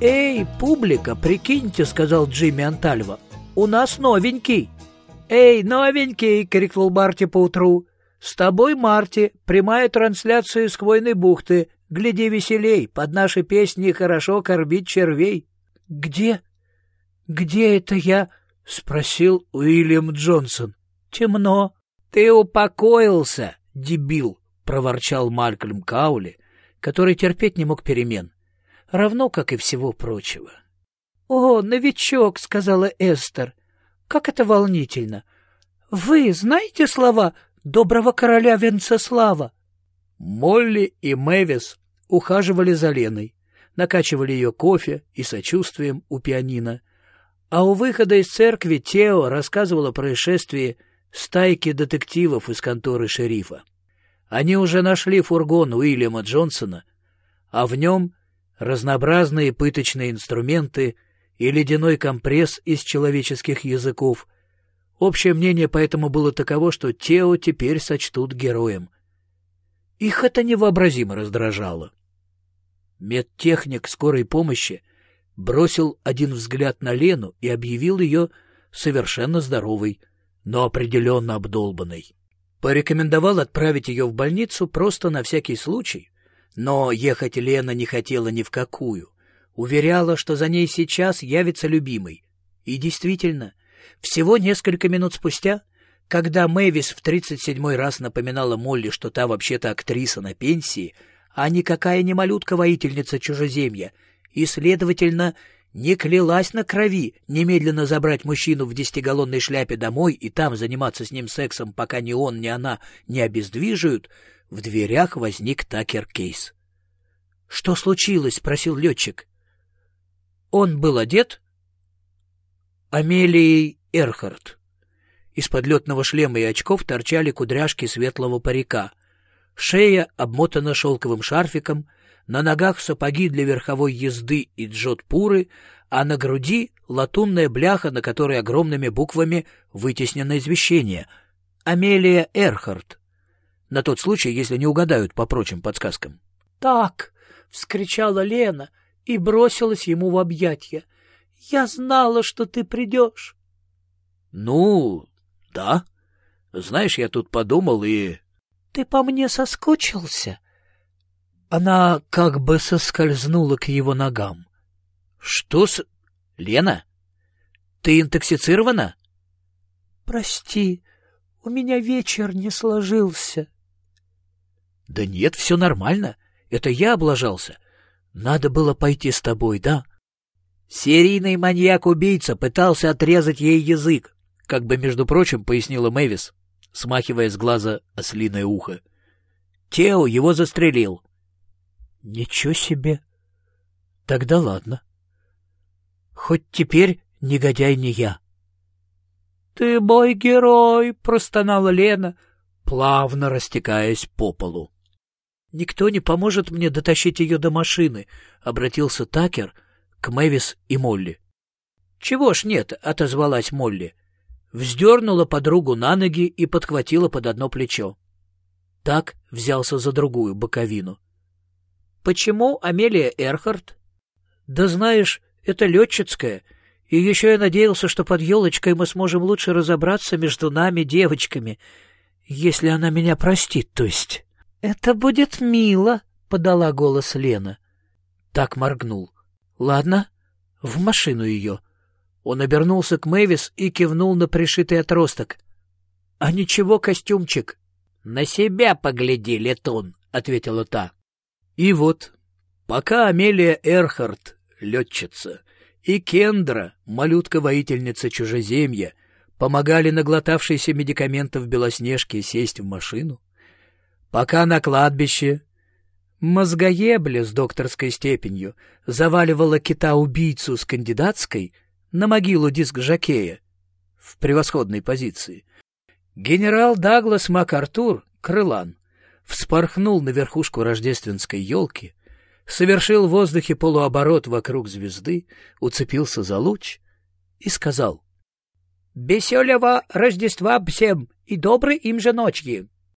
«Эй, публика, прикиньте», — сказал Джимми Антальва, — «у нас новенький». «Эй, новенький!» — крикнул Марти поутру. «С тобой, Марти, прямая трансляция из Хвойной бухты. Гляди веселей, под наши песни хорошо кормить червей». «Где? Где это я?» — спросил Уильям Джонсон. «Темно». «Ты упокоился, дебил!» — проворчал Малькольм Каули, который терпеть не мог перемен равно как и всего прочего. — О, новичок, — сказала Эстер, — как это волнительно! Вы знаете слова доброго короля Венцеслава? Молли и Мэвис ухаживали за Леной, накачивали ее кофе и сочувствием у пианино, а у выхода из церкви Тео рассказывал о происшествии стайки детективов из конторы шерифа. Они уже нашли фургон Уильяма Джонсона, а в нем разнообразные пыточные инструменты и ледяной компресс из человеческих языков. Общее мнение поэтому было таково, что Тео теперь сочтут героем. Их это невообразимо раздражало. Медтехник скорой помощи бросил один взгляд на Лену и объявил ее совершенно здоровой, но определенно обдолбанной. Порекомендовал отправить ее в больницу просто на всякий случай, но ехать Лена не хотела ни в какую. Уверяла, что за ней сейчас явится любимый. И действительно, всего несколько минут спустя, когда Мэвис в тридцать седьмой раз напоминала Молли, что та вообще-то актриса на пенсии, а никакая не малютка-воительница чужеземья, и, следовательно, не клялась на крови немедленно забрать мужчину в десятигаллонной шляпе домой и там заниматься с ним сексом, пока ни он, ни она не обездвиживают, в дверях возник Такер Кейс. — Что случилось? — спросил летчик. Он был одет Амелией Эрхард. Из-под летного шлема и очков торчали кудряшки светлого парика. Шея обмотана шелковым шарфиком, на ногах сапоги для верховой езды и джот-пуры, а на груди латунная бляха, на которой огромными буквами вытеснено извещение «Амелия Эрхард, на тот случай, если не угадают по прочим подсказкам. «Так!» — вскричала Лена и бросилась ему в объятья. «Я знала, что ты придешь!» «Ну, да. Знаешь, я тут подумал и...» «Ты по мне соскучился?» Она как бы соскользнула к его ногам. «Что с... Лена? Ты интоксицирована?» «Прости, у меня вечер не сложился». Да нет, все нормально. Это я облажался. Надо было пойти с тобой, да? Серийный маньяк-убийца пытался отрезать ей язык, как бы, между прочим, пояснила Мэвис, смахивая с глаза ослиное ухо. Тео его застрелил. Ничего себе. Тогда ладно. Хоть теперь негодяй не я. — Ты мой герой! — простонала Лена, плавно растекаясь по полу. «Никто не поможет мне дотащить ее до машины», — обратился Такер к Мэвис и Молли. «Чего ж нет?» — отозвалась Молли. Вздернула подругу на ноги и подхватила под одно плечо. Так взялся за другую боковину. «Почему Амелия Эрхард?» «Да знаешь, это летчицкая, и еще я надеялся, что под елочкой мы сможем лучше разобраться между нами, девочками, если она меня простит, то есть». — Это будет мило, — подала голос Лена. Так моргнул. — Ладно, в машину ее. Он обернулся к Мэвис и кивнул на пришитый отросток. — А ничего, костюмчик. — На себя погляди, Летон, — ответила та. И вот, пока Амелия Эрхард, летчица, и Кендра, малютка-воительница чужеземья, помогали наглотавшейся медикаментов Белоснежке сесть в машину, Пока на кладбище мозгоебля с докторской степенью заваливала кита-убийцу с кандидатской на могилу диск-жокея в превосходной позиции, генерал Даглас МакАртур, крылан, вспорхнул на верхушку рождественской елки, совершил в воздухе полуоборот вокруг звезды, уцепился за луч и сказал «Веселого Рождества всем и доброй им же ночи!»